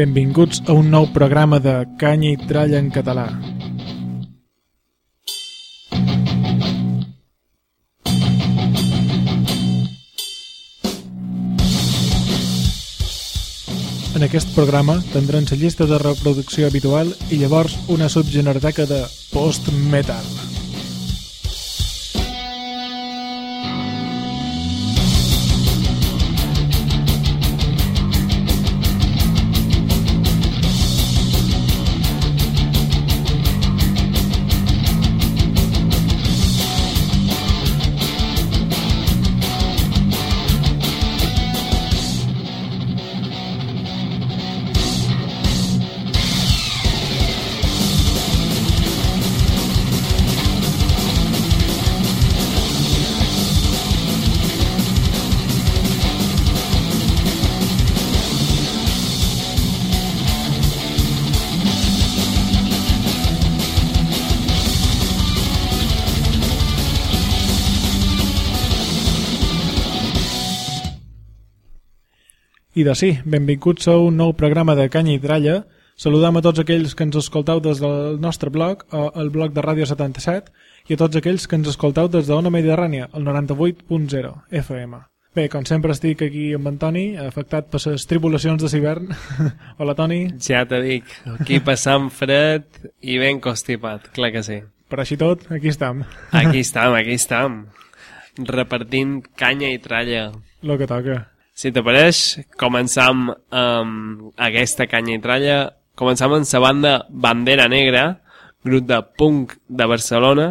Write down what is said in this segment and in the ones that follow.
Benvinguts a un nou programa de Canya i Tralla en català. En aquest programa tindrem la llista de reproducció habitual i llavors una subgeneroteca de post-metal. I de sí, benvinguts a un nou programa de Canya i Tralla. Saludem a tots aquells que ens escolteu des del nostre blog, el blog de Ràdio 77, i a tots aquells que ens escolteu des de Ona Mediterrània, el 98.0 FM. Bé, com sempre estic aquí amb en Toni, afectat per les tribulacions de l'hivern. Hola, Toni. Ja te dic, aquí passant fred i ben constipat, clar que sí. Per així tot, aquí estem. Aquí estam, aquí estam, repartint canya i tralla. Lo que toca. Si t'apareix, començam amb aquesta canya i tralla, començam amb la banda Bandera Negra, grup de punk de Barcelona,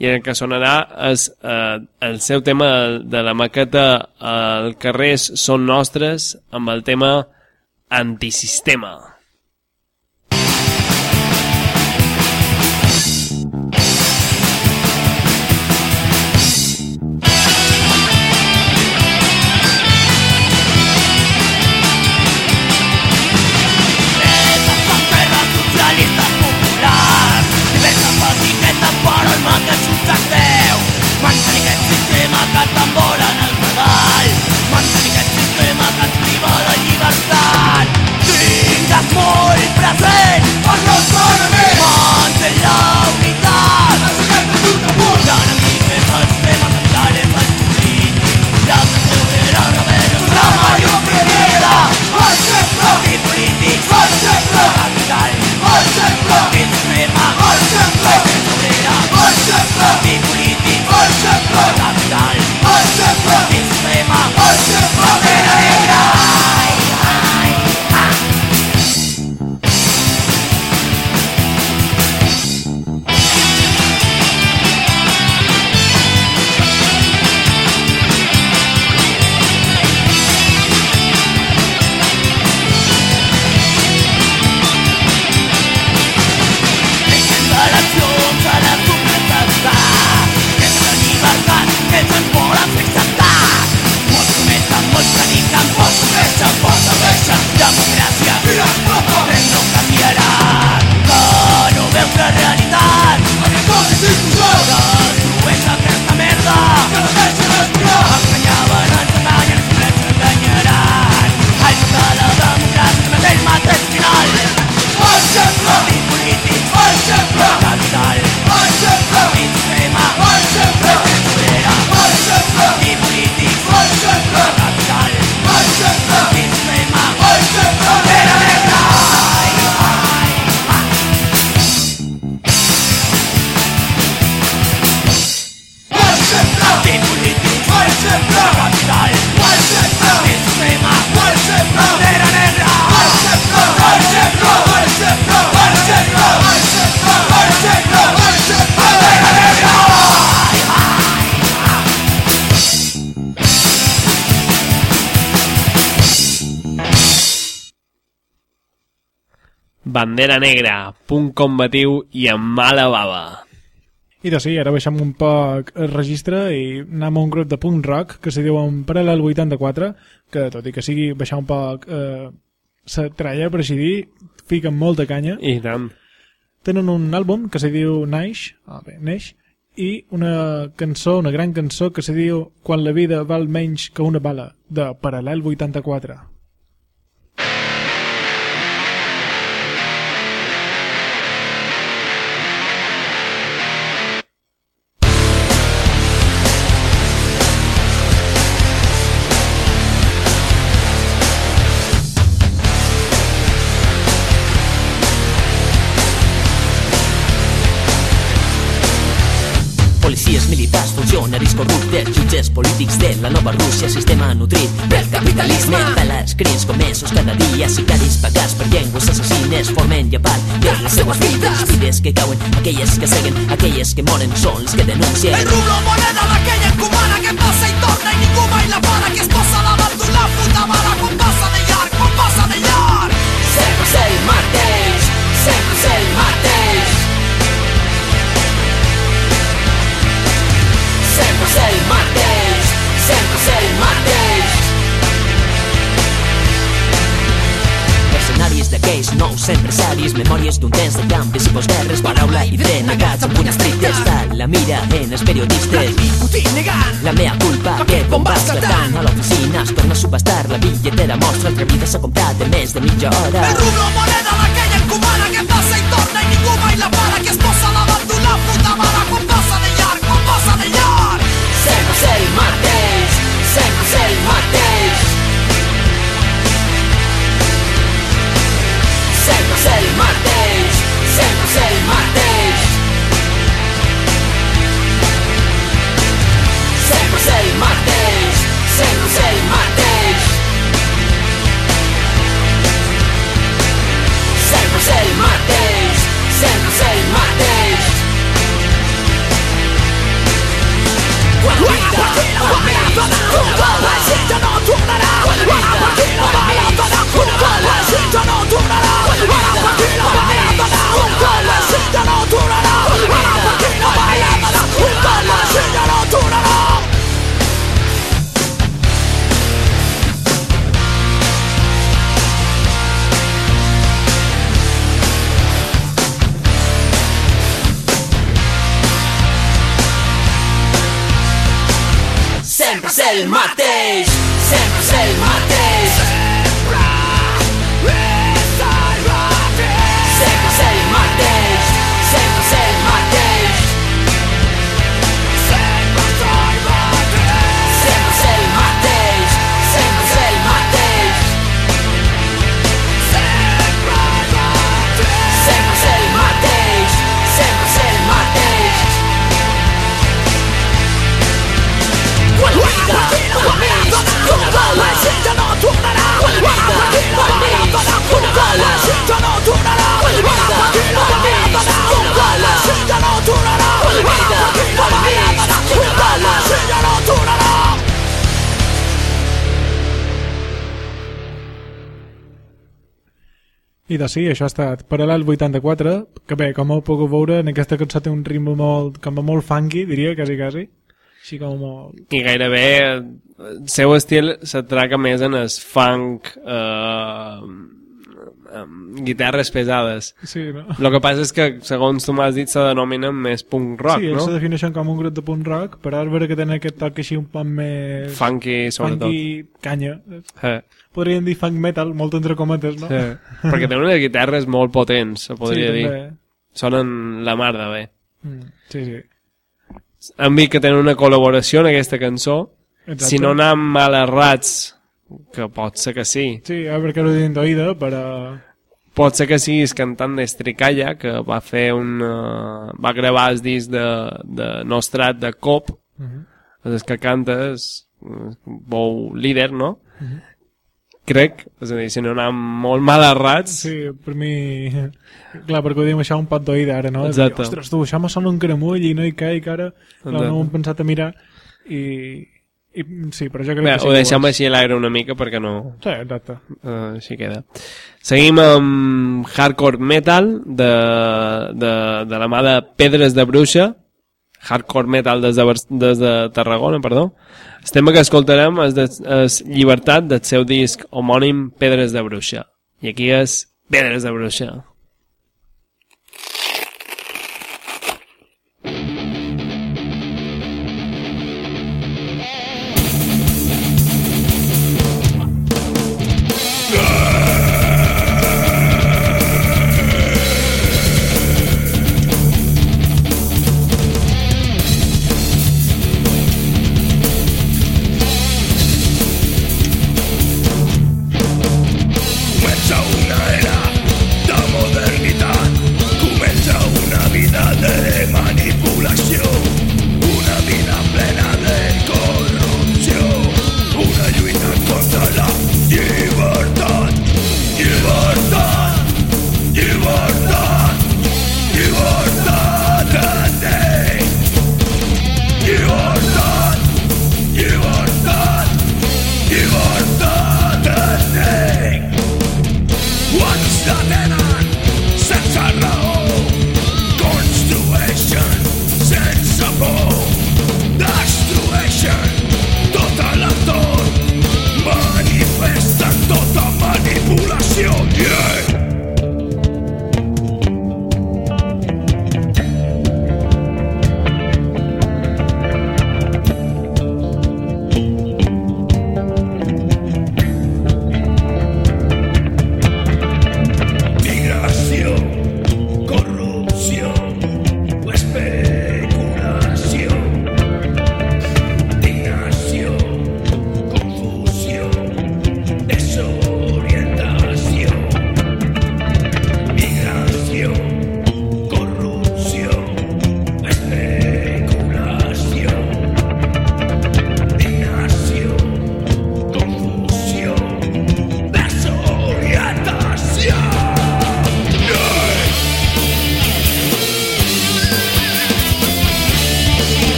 i el que sonarà és eh, el seu tema de la maqueta eh, El carrers són nostres, amb el tema Antisistema. Aquest sistema bandera negra, punt combatiu i amb mala bava. I de sí, ara baixem un poc el registre i anem a un grup de punk rock que se diu en Paral·lel 84, que tot i que sigui baixar un poc eh, la tralla, per així dir, fiquen molta canya. I tant. Tenen un àlbum que se diu Naix, ah, bé, Neix, i una cançó, una gran cançó que se diu Quan la vida val menys que una bala, de Paral·lel 84. Corruptes, jutges polítics de la nova Rússia, sistema nutrit pel capitalisme. Pelascrins comesos cada dia, sicaris pagats per llengües assassines, formen part de les seues vides. Vides que cauen, aquelles que seguen, aquelles que moren, són les que denuncien. El rublo moneda d'aquella encomana que passa i torna i ningú mai la para que es posa davant d'una puta bala quan passa de llarg, quan passa de llarg Sempre és el mateix, sempre és el mateix. Sempre és el mateix, sempre és el mateix. Mercenaris d'aquells nous empresaris, memòries d'un temps de canvis i postguerres, paraula i tren agats amb punyes estrictes, tal la mira en els periodistes. Negant La mea culpa, que bomba esclatant a l'oficina es torna a subestar la billetera mostra el que vida s'ha comprat en més de mitja hora El rublo moneda d'aquella encomana que passa i torna i ningú mai la para que es posa davant d'una puta bala mateix, sempre és el mateix Sempre és el mateix, sempre és el mateix Sempre és el mateix, sempre és el mateix Sempre és el mateix, sempre és el mateix Quan la és el mateix, sempre és el mateix De sí, això ha estat Paral·lel 84, que bé, com heu pogut veure, en aquesta cançó té un ritme molt, com molt funky, diria, quasi, quasi. Així com molt... I gairebé el seu estil s'atraca més en el funk, eh, amb guitarres pesades. Sí, no? El que passa és que, segons tu m'has dit, se denominen més punk rock, sí, no? se defineixen com un grup de punk rock, però ara veure que tenen aquest toc així un poc més... Funky, sobretot. funky canya. Eh, Podríem dir funk metal, molt entre cometes, no? eh. Perquè tenen unes guitarres molt potents, se podria sí, dir. també. Sonen la mar de bé. Mm, sí, sí. Han vist que tenen una col·laboració en aquesta cançó. Exacte. Si no anem mal errats, que pot ser que sí, Sí, a veure que ho dit d'oïda, però... pot ser que siguis cantant d'Estricalla, que va fer un... Uh, va gravar el disc de, de Nostrat de Cop, Uh -huh. és que cantes, eh, bou líder, no? Crec, és a dir, si no anem molt mal errats, Sí, per mi... Clar, perquè ho diem això un pot d'oïda ara, no? Exacte. Dir, Ostres, tu, això me sona un caramull i no hi caic ara. Exacte. no ho hem pensat a mirar i, I, sí, però jo crec Bé, que sí ho que deixem així a l'aire una mica perquè no... Sí, exacte. Uh, així queda. Seguim amb hardcore metal de, de, de la mà de Pedres de Bruixa, hardcore metal des de, des de Tarragona, perdó. El tema que escoltarem és, de, és Llibertat del seu disc homònim Pedres de Bruixa. I aquí és Pedres de Bruixa.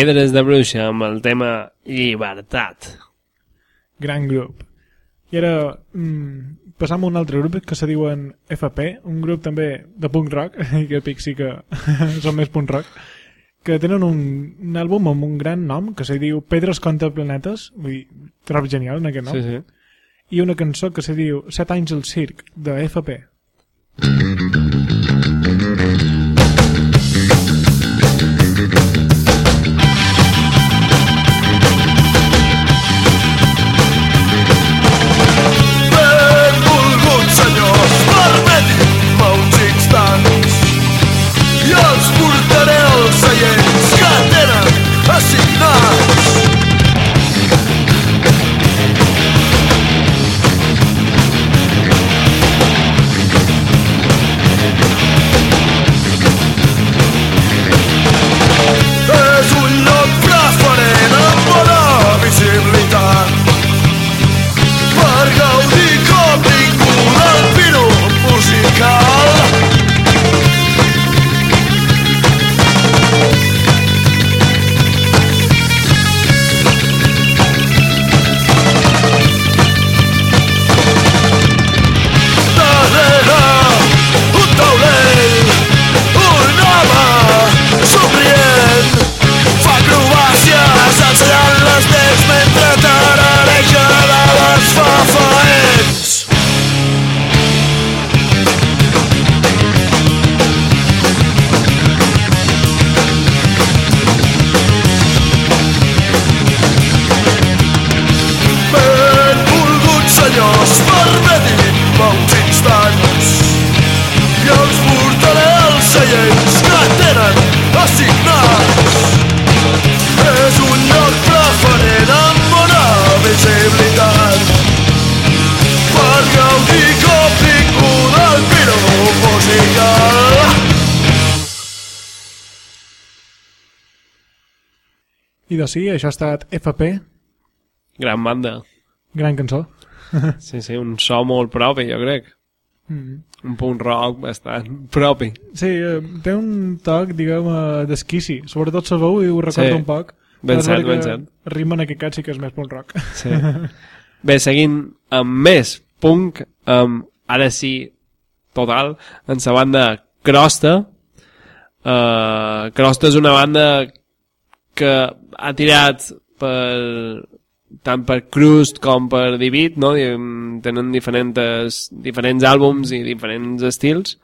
Pedres de Bruixa amb el tema Llibertat. Gran grup. I ara mm, passam a un altre grup que se diuen FP, un grup també de punk rock, i que pic sí que són més punk rock, que tenen un, un àlbum amb un gran nom que se diu Pedres contra planetes, vull dir, trobo genial en aquest nom, Sí, sí. i una cançó que se diu Set anys al circ, de FP. i els portaré als seients de sí, això ha estat FP, Gran banda. gran cançó. Sí, sí, un so molt propi, jo crec. Mm. Un punt rock bastant propi. Sí, eh, té un toc, diguem, eh, d'esquici. Sobretot la veu i ho recorda Sí. un poc. Ben cert, ben cert. Rima en aquest cas sí que és més punk rock. Sí. Bé, seguint amb més punk, um, ara sí, total, en la banda Crosta. Uh, Crosta és una banda que ha tirat per tant per Crust com per Divid, no? Mm, tenen diferents, diferents àlbums i diferents estils.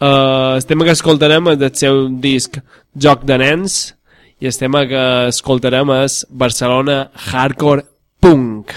Uh, el tema que escoltarem és del seu disc Joc de Nens i el tema que escoltarem és Barcelona Hardcore Punk.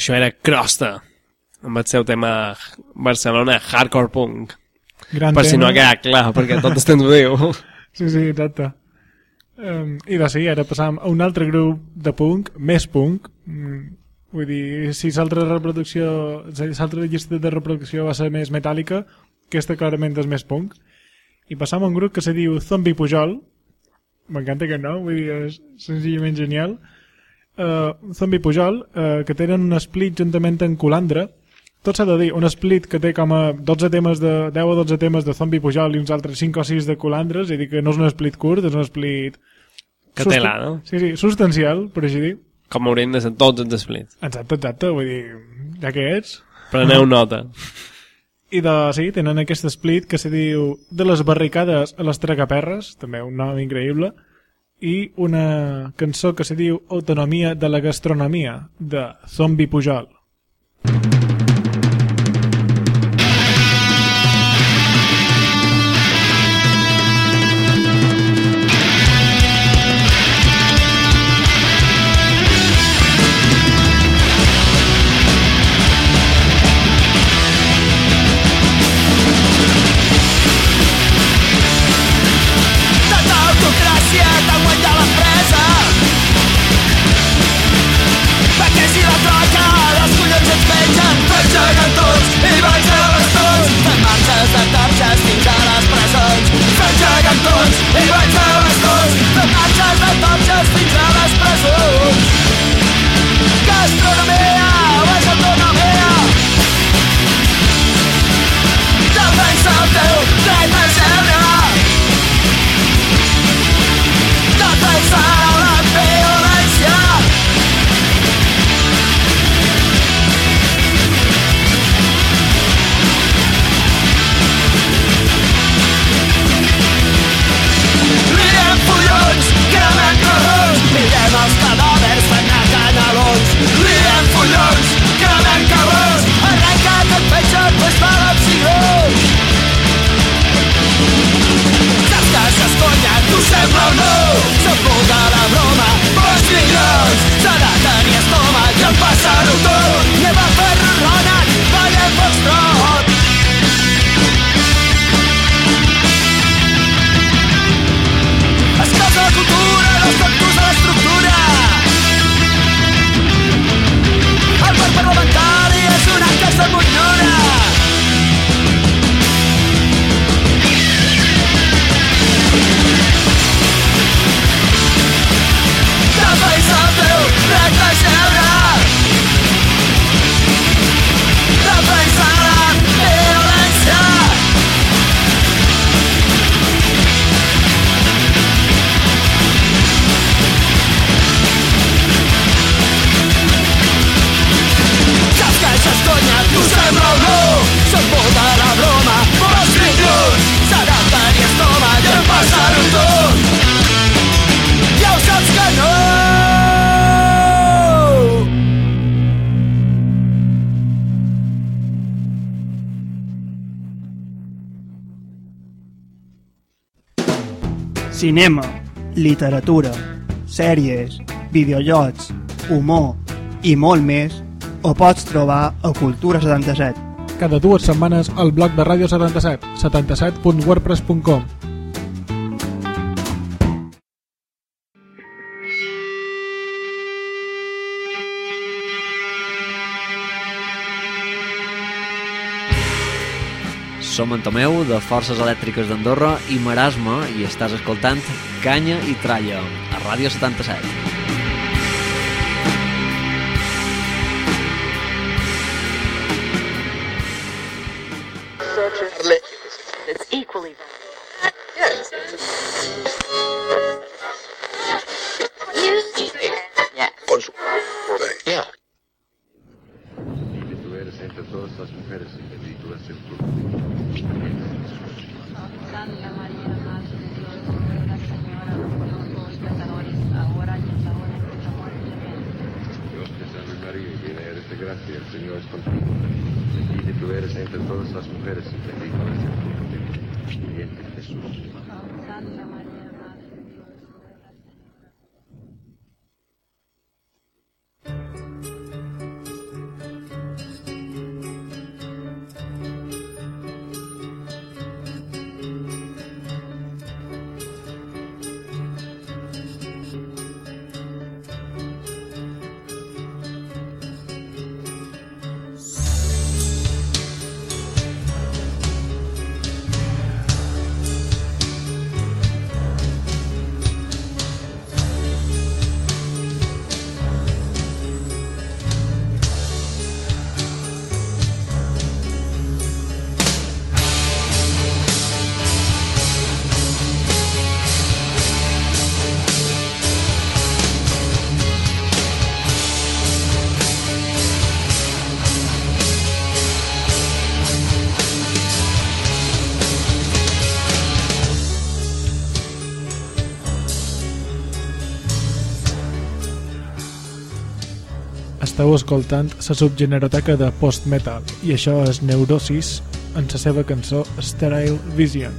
Això era Crosta, amb el seu tema Barcelona Hardcore Punk. Gran Per si no tema. ha quedat clar, perquè tot estem ho diu. Sí, sí, exacte. Um, I de sí, ara passam a un altre grup de punk, més punk. Mm, vull dir, si l'altra reproducció, si l'altra llista de reproducció va ser més metàl·lica, aquesta clarament és més punk. I passam a un grup que se diu Zombie Pujol. M'encanta aquest nom, vull dir, és senzillament genial. Uh, Zombie Pujol, uh, que tenen un split juntament amb Colandra, tot s'ha de dir, un split que té com a 12 temes de, 10 o 12 temes de Zombie Pujol i uns altres 5 o 6 de Colandres, és a dir que no és un split curt, és un split... Que té la, no? Sí, sí, substancial, per així dir. Com haurien de ser tots els splits. Exacte, exacte, vull dir, ja que ets. Preneu nota. I de, sí, tenen aquest split que se diu De les barricades a les tregaperres, també un nom increïble, i una cançó que se diu Autonomia de la gastronomia, de Zombie Pujol. Tanta Cinema, literatura, sèries, videojocs, humor i molt més ho pots trobar a Cultura 77. Cada dues setmanes al blog de Ràdio 77, 77.wordpress.com. Som en Tomeu, de Forces Elèctriques d'Andorra i Marasme, i estàs escoltant Canya i Tralla, a Ràdio 77. Esteu escoltant la subgeneroteca de post-metal i això és Neurosis en la seva cançó Sterile Vision.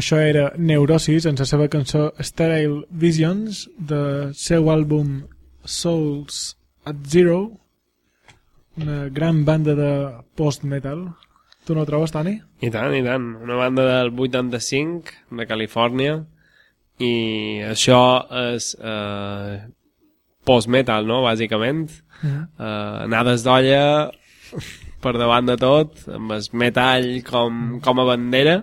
Això era Neurosis en la seva cançó Sterile Visions de seu àlbum Souls at Zero una gran banda de post-metal. Tu no ho trobes, Toni? I tant, i tant. Una banda del 85, de Califòrnia, i això és eh, post-metal, no?, bàsicament. Mhm. Eh, anades d'olla per davant de tot, amb el metall com, com a bandera,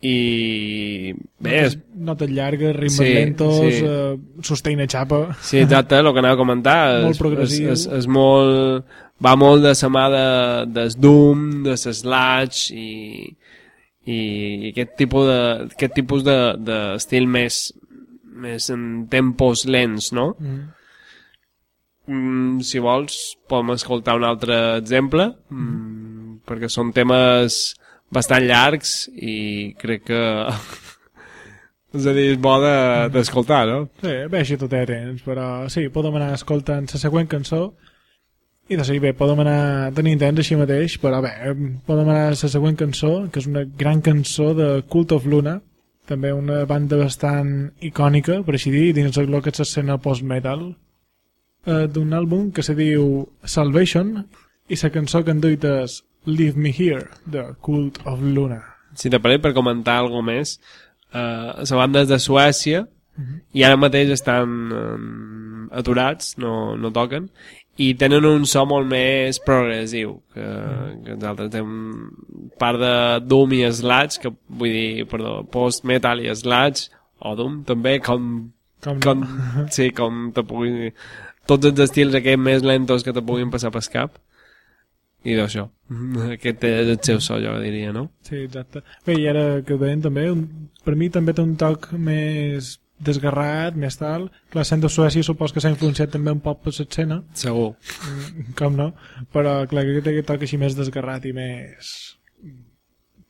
i bé, és, Notes llargues, ritmes Sí, lentos, sí. eh, i xapa. Sí, exacte, el que anava a comentar. Molt és- progressiu. És, és, és molt... Va molt de la mà de, des Doom, de Slash i, i aquest tipus de, aquest tipus de, de estil més, més en tempos lents, no? Mm. Mm, si vols, podem escoltar un altre exemple, mm, perquè són temes bastant llargs i crec que... és a dir, és bo de- d'escoltar, no? Sí, bé, així tot té temps, però sí, podem anar escoltant la següent cançó i de seguir bé, podem anar tenint temps així mateix, però bé, podem anar a la següent cançó, que és una gran cançó de Cult of Luna, també una banda bastant icònica, per així dir, dins el que és l'escena post-metal, eh, d'un àlbum que se diu Salvation, i la cançó que han duit és Leave Me Here, de Cult of Luna. si t'apareix per comentar alguna més, eh, la banda és de Suècia i ara mateix estan eh, aturats, no, no toquen, i tenen un so molt més progressiu, que, que nosaltres tenim part de Doom i Slash, que vull dir, perdó, post-metal i Slash, o Doom també, com, Com no. com, sí, com te pugui, tots els estils aquests més lentos que te puguin passar pel cap, i d'això. Aquest és el seu so, jo diria, no? Sí, exacte. Bé, i ara que ho veiem també, un, per mi també té un toc més desgarrat, més tal. Clar, sent de Suècia supos que s'ha influenciat també un poc per l'escena, Segur. mm, com no? Però clar, que té aquest toc així més desgarrat i més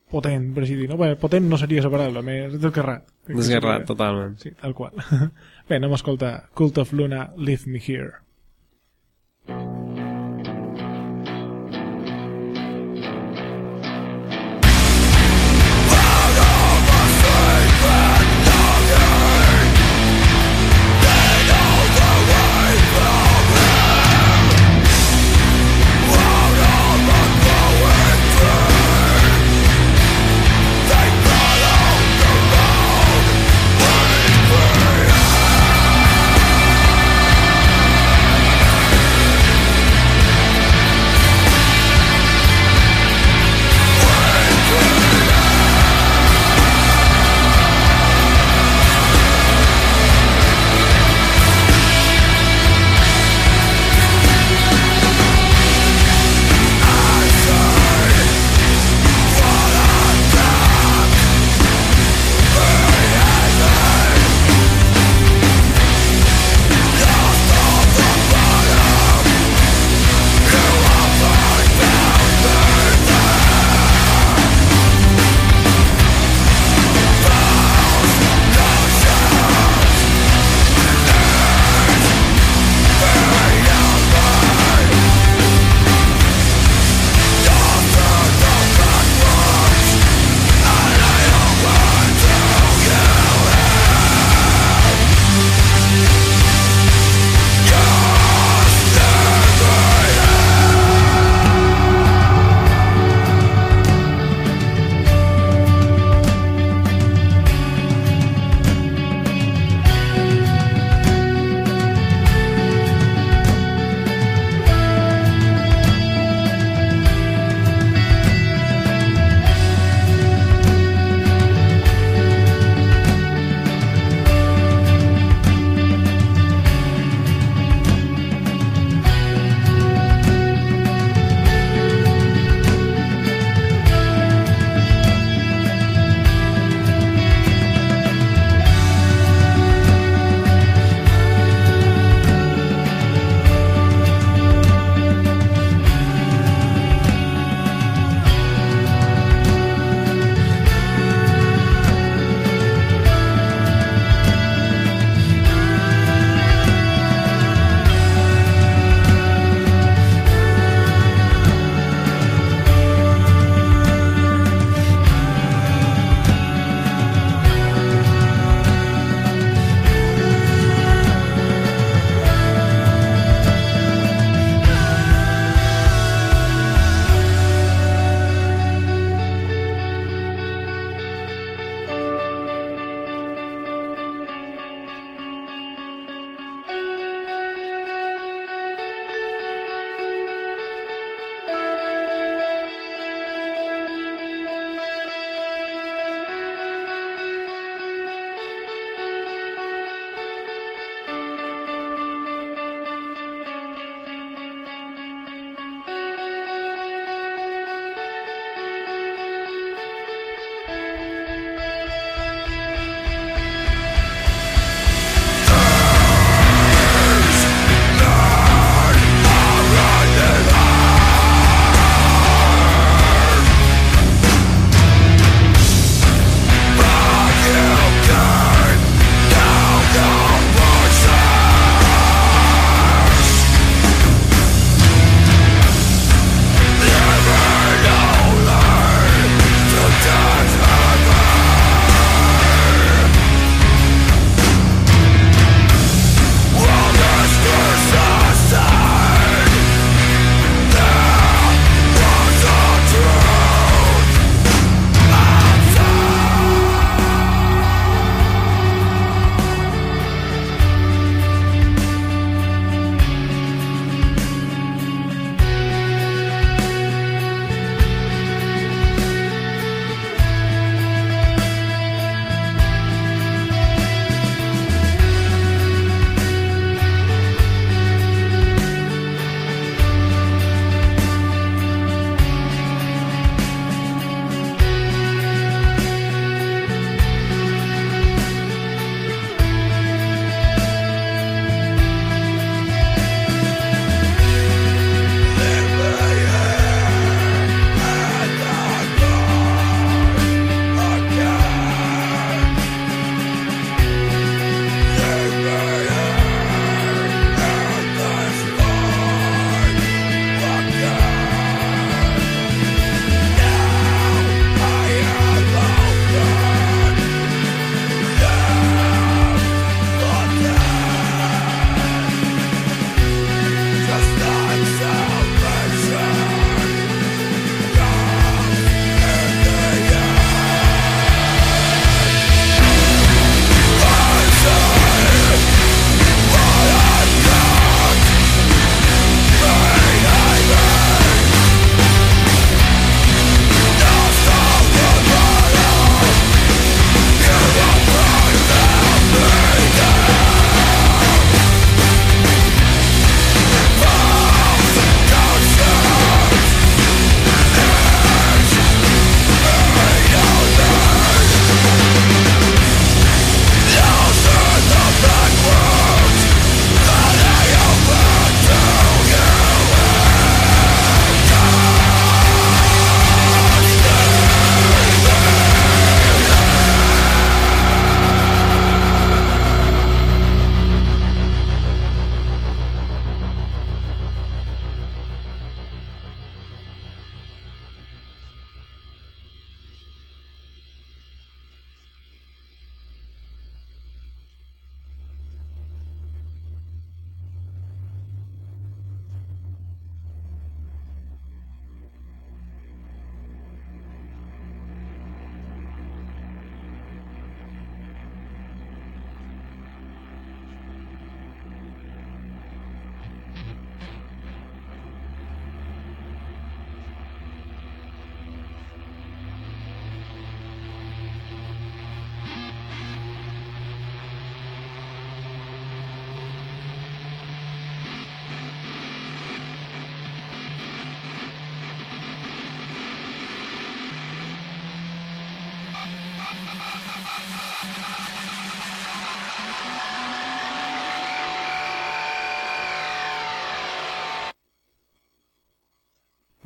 potent, per així dir. No? Bé, potent no seria la paraula, més desgarrat. Desgarrat, totalment. Sí, tal qual. Bé, anem a escoltar Cult of Luna, Leave Me Here.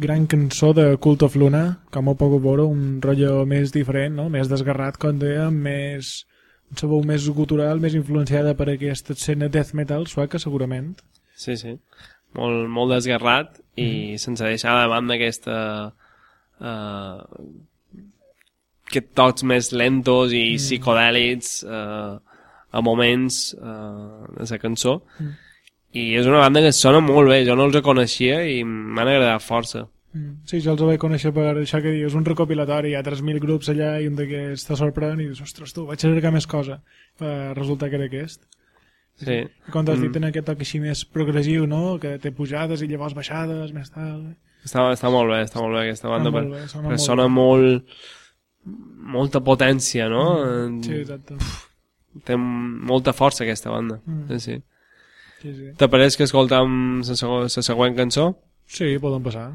Gran cançó de Cult of Luna, com ho puc veure, un rotllo més diferent, no? més desgarrat, com dèiem, més un sabor més gutural, més influenciada per aquesta escena death metal sueca, segurament. Sí, sí. Molt, molt desgarrat i sense deixar de banda aquesta... Uh, aquests tocs més lentos i psicodèlics uh, a moments uh, de la cançó. I és una banda que sona molt bé, jo no els coneixia i m'han agradat força. Mm. Sí, jo els vaig conèixer per això que dius, un recopilatori, hi ha 3.000 grups allà i un d'aquests te sorprèn i dius, ostres, tu, vaig cercar més cosa. Uh, resulta que era aquest. Sí. I quan t'has Mm. dit en aquest toc així més progressiu, no?, que té pujades i llavors baixades, més tal... Està, està molt bé, està molt bé aquesta banda, per, bé, sona perquè molt sona bé. molt, molta potència, no? Sí, exacte. Té molta força aquesta banda. Mm. Sí, sí. Sí, sí. Te pareix que escoltam la sego- la següent cançó? Sí, poden passar.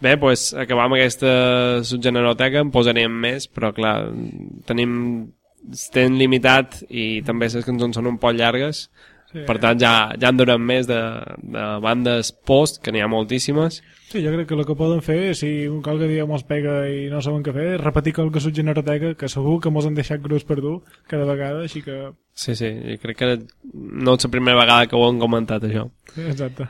Bé, doncs pues, acabam aquesta subgeneroteca, en posarem més, però clar, tenim estem limitat i també les cançons són un poc llargues, Sí. per tant ja, ja en donem més de, de bandes post, que n'hi ha moltíssimes. Sí, jo crec que el que poden fer, si un qualque dia mos pega i no saben què fer, és repetir qualque subgeneroteca, que segur que mos han deixat grups per dur cada vegada, així que... Sí, sí, jo crec que no és la primera vegada que ho hem comentat, això. Exacte.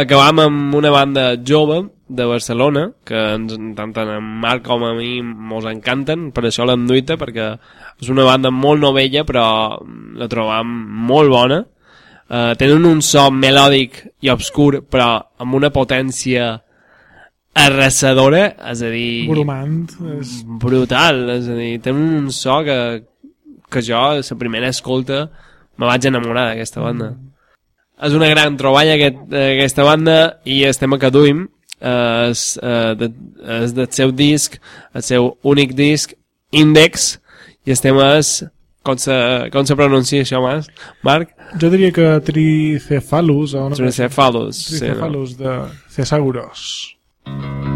Acabam amb una banda jove de Barcelona, que ens, tant en Marc com a mi mos encanten, per això l'hem duita, perquè és una banda molt novella, però la trobam molt bona. Uh, tenen un so melòdic i obscur, però amb una potència arrasadora, és a dir... Brumant. És... Brutal, és a dir, tenen un so que, que jo, la primera escolta, me vaig enamorar d'aquesta banda. És una gran troballa aquest, aquesta banda i el tema que duim és, eh, de, és del seu disc, el seu únic disc, Index, i el tema és, com se, com se pronuncia això, Mas? Marc? Jo diria que Tricephalus, o no? Tricephalus, sí, no? De Thesauros. Thank you.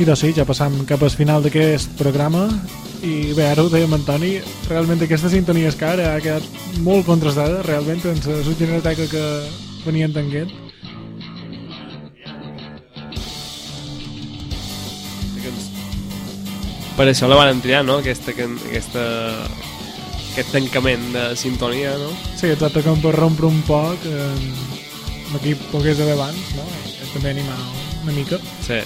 I doncs sí, ja passam cap al final d'aquest programa i bé, ara ho dèiem Antoni, realment aquesta sintonia que ara ha quedat molt contrastada, realment, en la subgeneroteca que venien tanquent. Per això la van triar, no? Aquesta, aquesta, aquest tancament de sintonia, no? Sí, exacte, com per rompre un poc eh, l'equip pogués haver abans, no? I també animar una mica. Sí,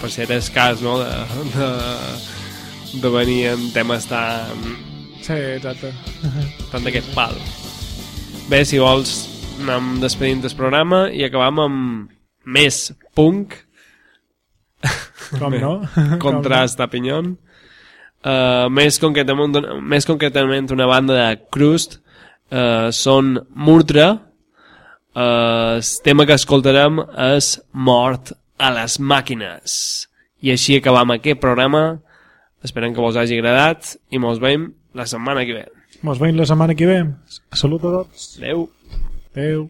per si era escàs, no? De, de, de venir en temes tan... Sí, exacte. Tant d'aquest pal. Bé, si vols, anem despedint del programa i acabam amb més punk. Com no? Contrast d'opinió. Uh, més, concretament, més concretament una banda de Crust uh, són Murtra uh, el tema que escoltarem és Mort a les màquines i així acabam aquest programa esperem que vos hagi agradat i mos veiem la setmana que ve Mos veiem la setmana que ve. Salut a tots. Adeu. Adeu.